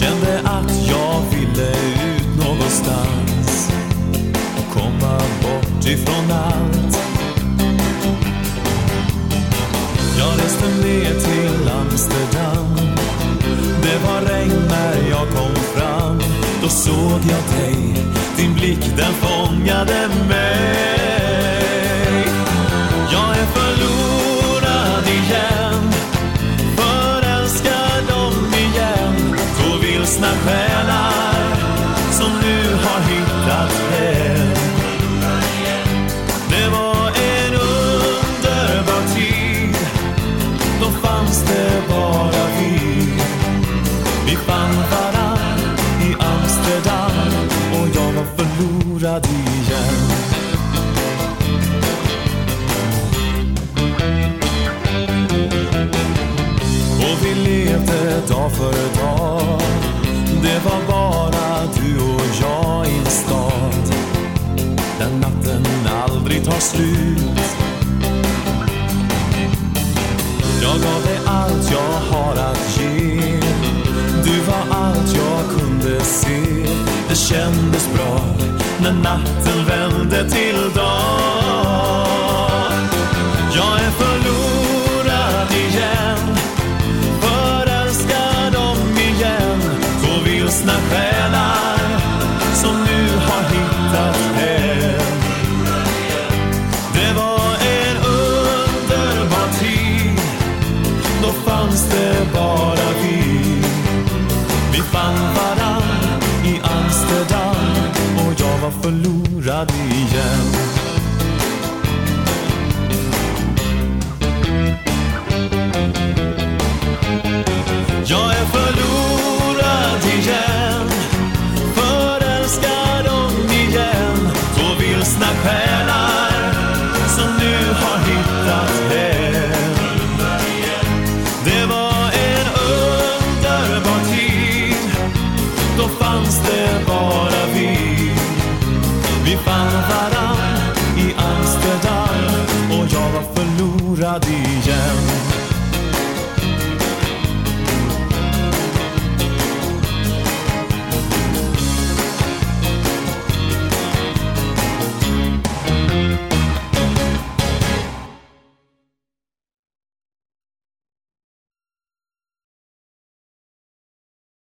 Kände att jag ville ut någonstans och komma bort ifrån allt. Jag reste ner till Amsterdam. Det var regn när jag kom fram. Då såg jag dig, din blick den fångade mig Mina själar Som nu har hittat hem. Det var en underbar tid. Då fanns det bara vi. Vi fann varann i Amsterdam Och jag var förlorad igen. Och vi levde dag för dag. Den aldrig tar slut. Jag gav dig allt jag har att ge. Du var allt jag kunde se. Det kändes bra när natten vände till dag. Jag är förlorad igen. Förälskad om igen. Två vilsna själar Som nu har hittat det bara vi. Vi fann varann i Amsterdam Och jag var förlorad igen. bara vi. Vi fann varann i Amsterdam och jag var förlorad igen.